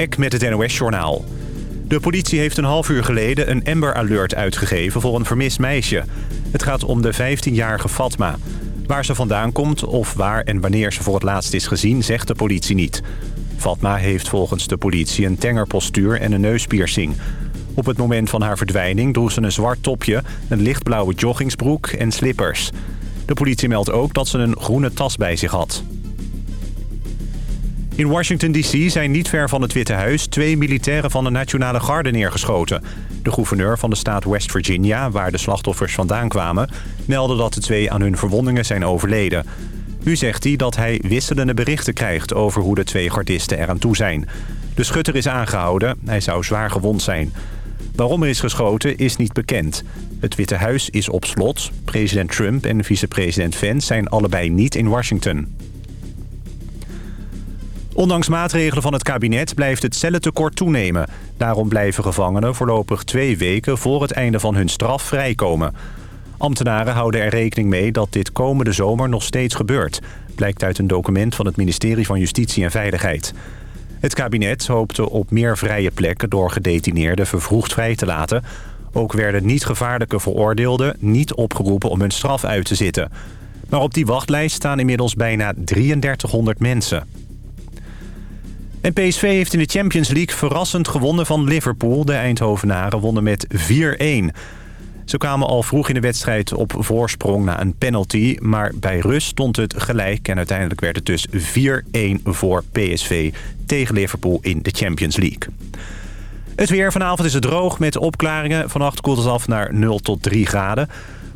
Eck met het NOS-journaal. De politie heeft een half uur geleden een Amber Alert uitgegeven voor een vermist meisje. Het gaat om de 15-jarige Fatma. Waar ze vandaan komt of waar en wanneer ze voor het laatst is gezien, zegt de politie niet. Fatma heeft volgens de politie een tengerpostuur en een neuspiercing. Op het moment van haar verdwijning droeg ze een zwart topje, een lichtblauwe joggingsbroek en slippers. De politie meldt ook dat ze een groene tas bij zich had. In Washington D.C. zijn niet ver van het Witte Huis twee militairen van de Nationale Garde neergeschoten. De gouverneur van de staat West Virginia, waar de slachtoffers vandaan kwamen... meldde dat de twee aan hun verwondingen zijn overleden. Nu zegt hij dat hij wisselende berichten krijgt over hoe de twee gardisten eraan toe zijn. De schutter is aangehouden, hij zou zwaar gewond zijn. Waarom er is geschoten is niet bekend. Het Witte Huis is op slot. President Trump en vicepresident Vance zijn allebei niet in Washington. Ondanks maatregelen van het kabinet blijft het cellentekort toenemen. Daarom blijven gevangenen voorlopig twee weken voor het einde van hun straf vrijkomen. Ambtenaren houden er rekening mee dat dit komende zomer nog steeds gebeurt. Blijkt uit een document van het ministerie van Justitie en Veiligheid. Het kabinet hoopte op meer vrije plekken door gedetineerden vervroegd vrij te laten. Ook werden niet gevaarlijke veroordeelden niet opgeroepen om hun straf uit te zitten. Maar op die wachtlijst staan inmiddels bijna 3300 mensen. En PSV heeft in de Champions League verrassend gewonnen van Liverpool. De Eindhovenaren wonnen met 4-1. Ze kwamen al vroeg in de wedstrijd op voorsprong na een penalty. Maar bij rust stond het gelijk en uiteindelijk werd het dus 4-1 voor PSV tegen Liverpool in de Champions League. Het weer vanavond is het droog met opklaringen. Vannacht koelt het af naar 0 tot 3 graden.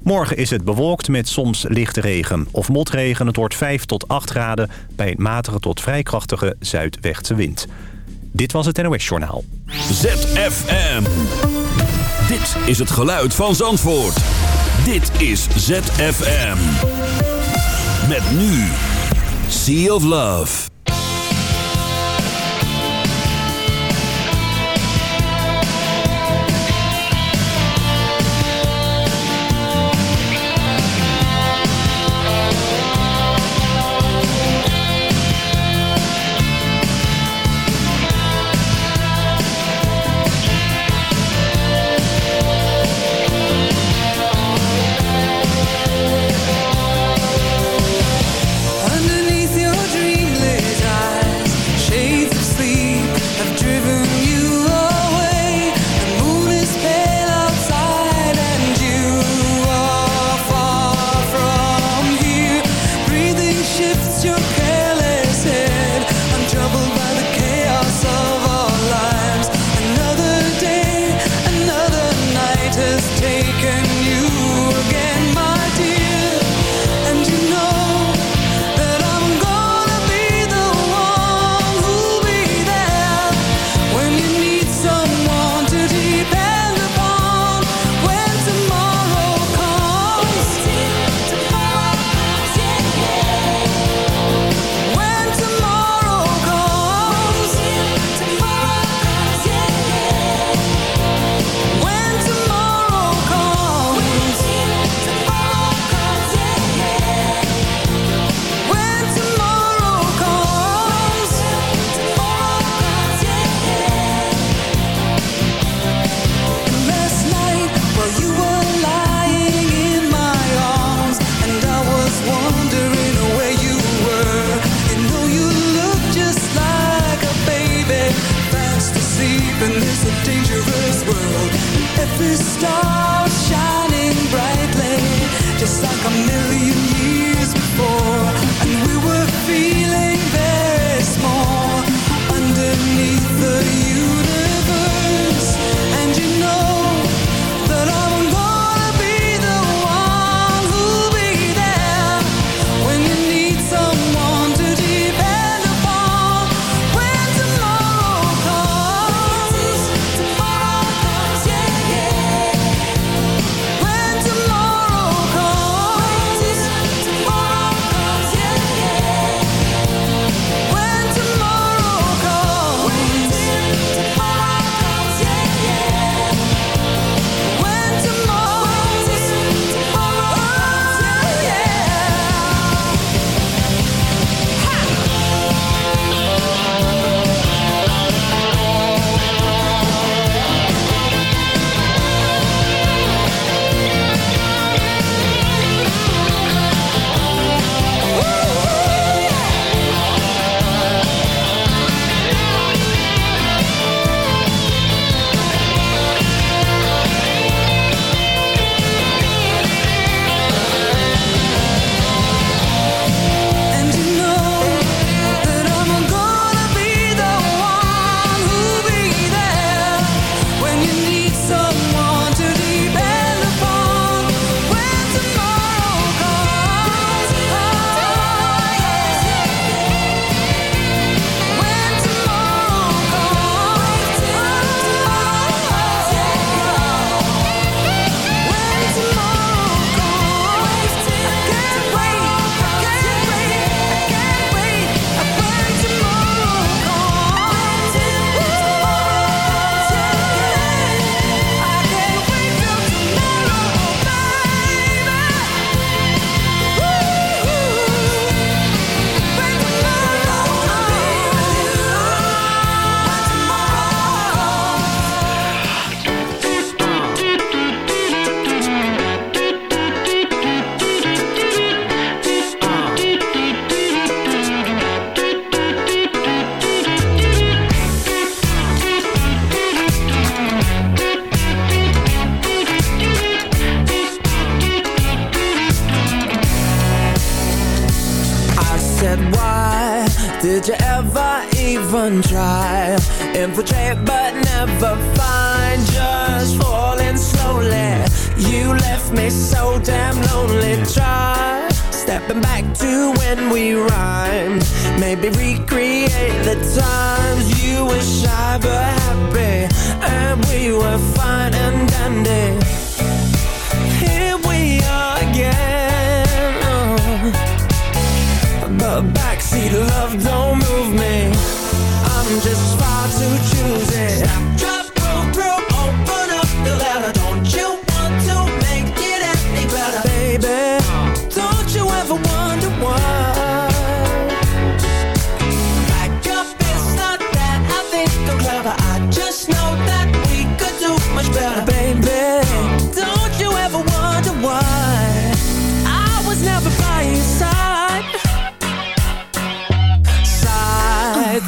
Morgen is het bewolkt met soms lichte regen of motregen. Het wordt 5 tot 8 graden bij een matige tot vrij krachtige zuidwestenwind. wind. Dit was het NOS Journaal. ZFM. Dit is het geluid van Zandvoort. Dit is ZFM. Met nu. Sea of Love.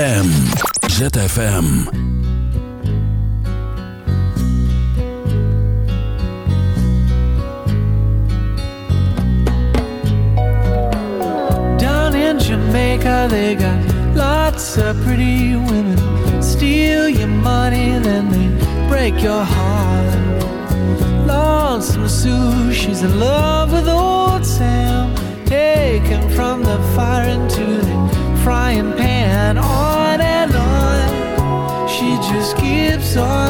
ZFM. ZFM. Jamaica, they got lots of pretty women. Steal your money, then they break your heart. Lonesome Sue, she's in love with old Sam. Taken from the fire into the frying pan. saw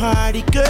party girl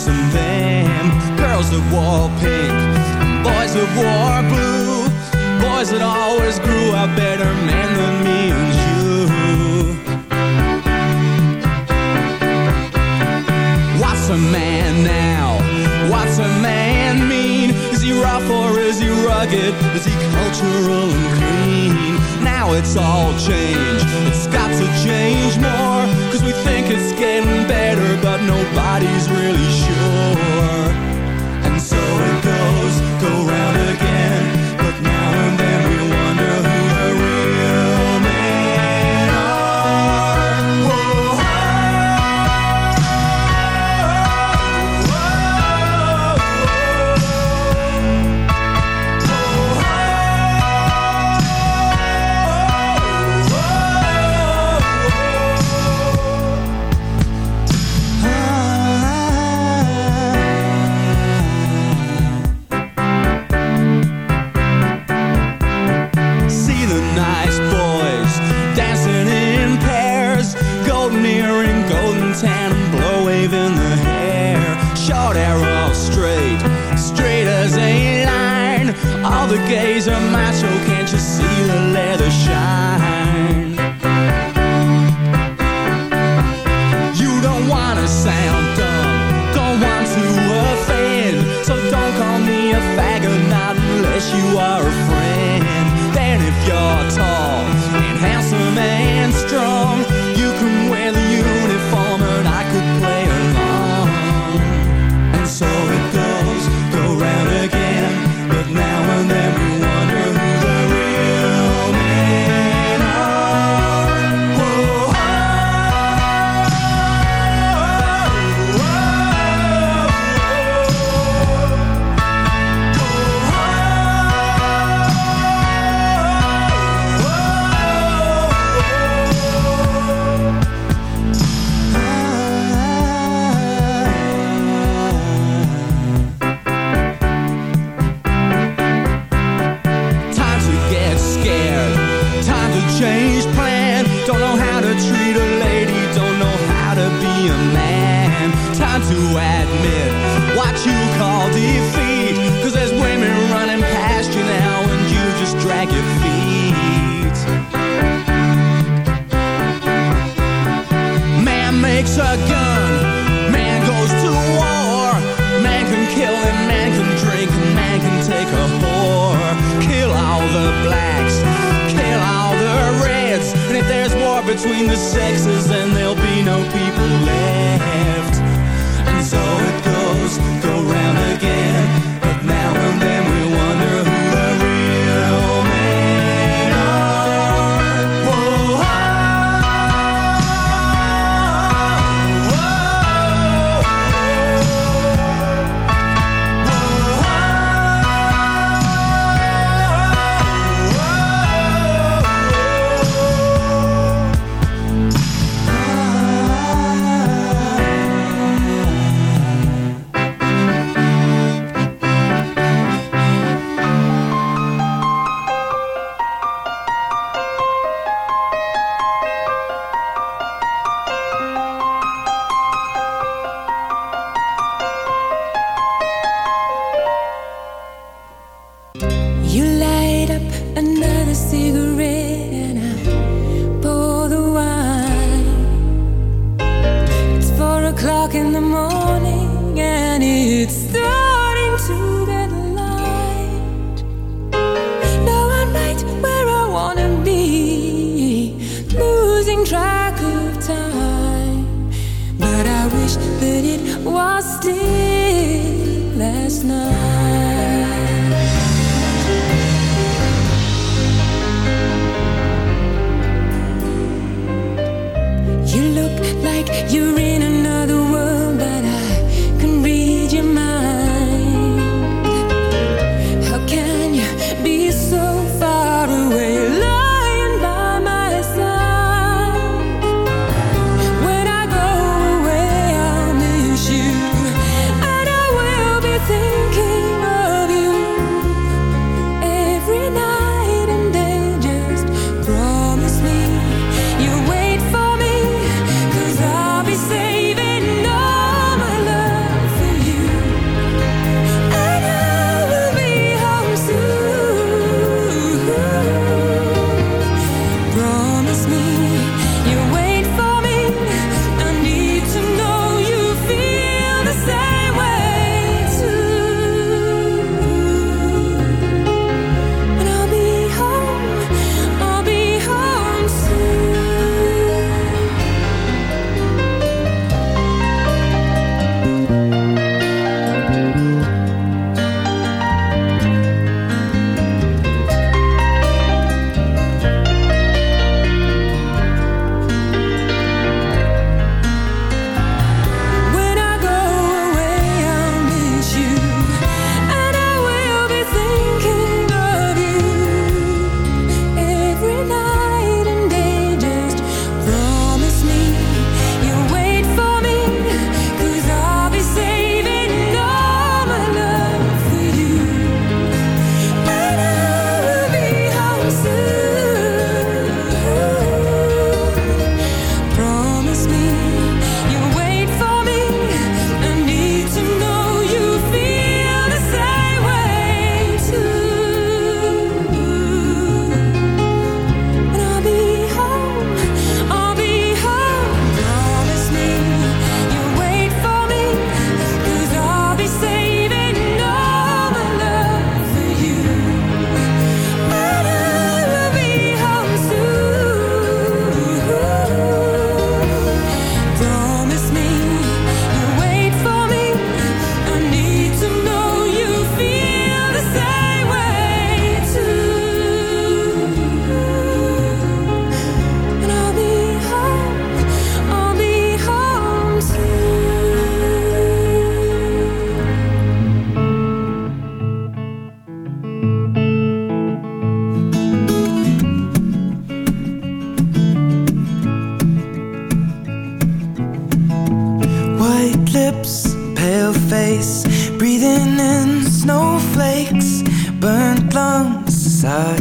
girls and them Girls that wore pink Boys that wore blue Boys that always grew up better man than me and you What's a man now? What's a man mean? Is he rough or is he rugged? Is he cultural and clean? Now it's all changed It's got to change more Cause we think it's getting better But nobody's really sure.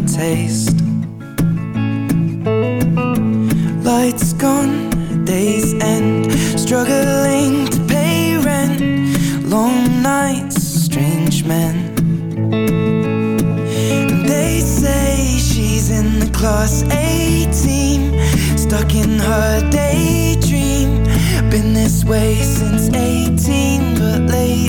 Taste. Lights gone, days end, struggling to pay rent, long nights, strange men. They say she's in the class A team, stuck in her daydream. Been this way since 18, but lately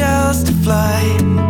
angels to fly.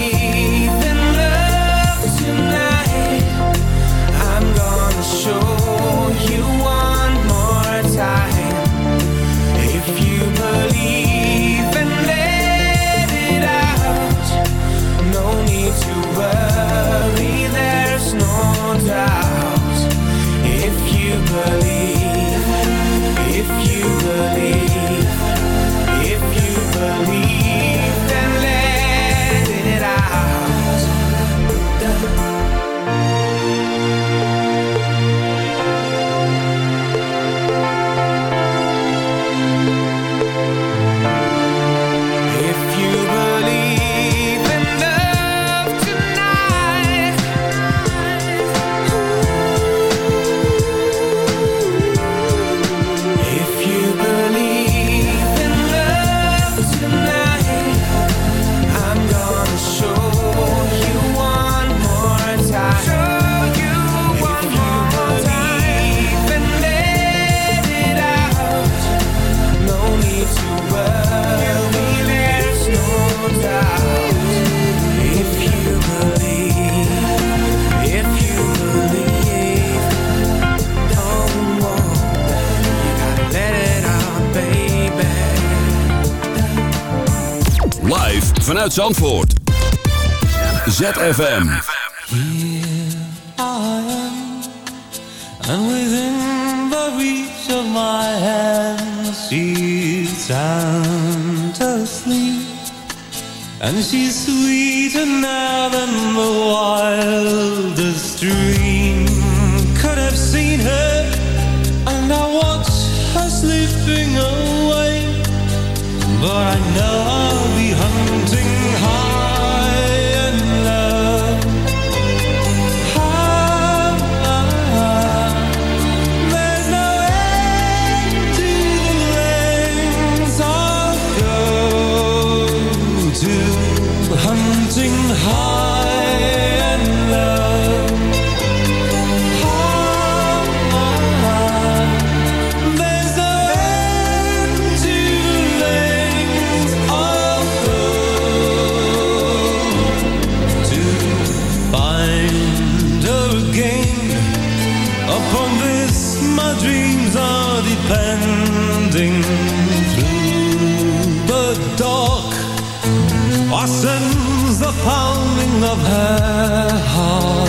Vanuit Zandvoort. ZFM. And within the reach of my hand She's sound asleep. And she's sweeter now than the wildest dream Could have seen her. And I watch her sleeping away. But I know Eh, her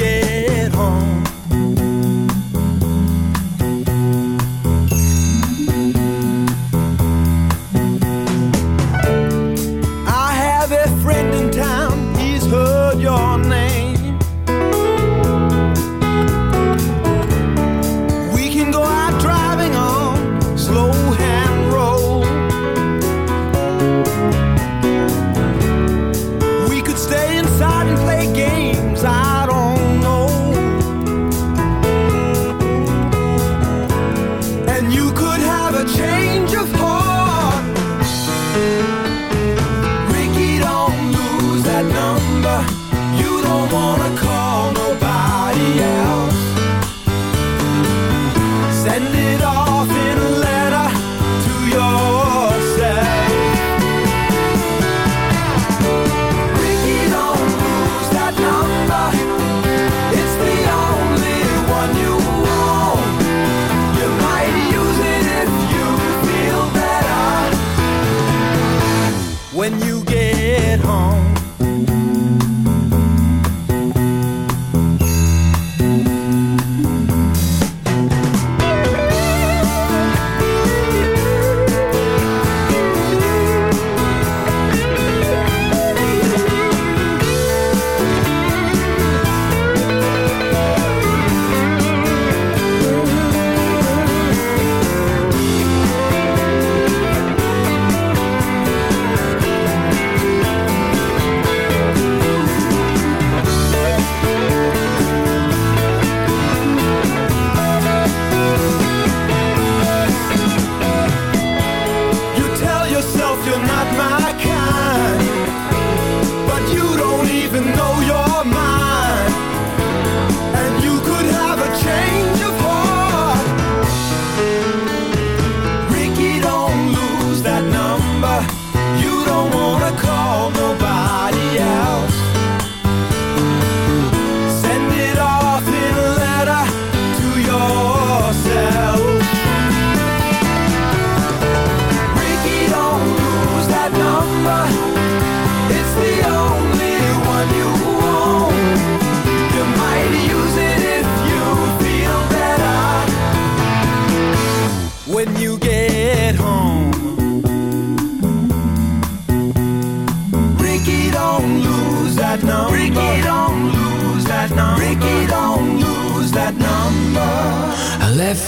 get home.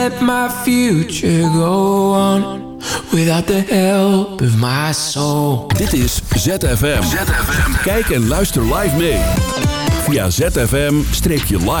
let my future go on without the help of my soul. Dit is ZFM. Kijk en luister live mee. Via zfm-live.nl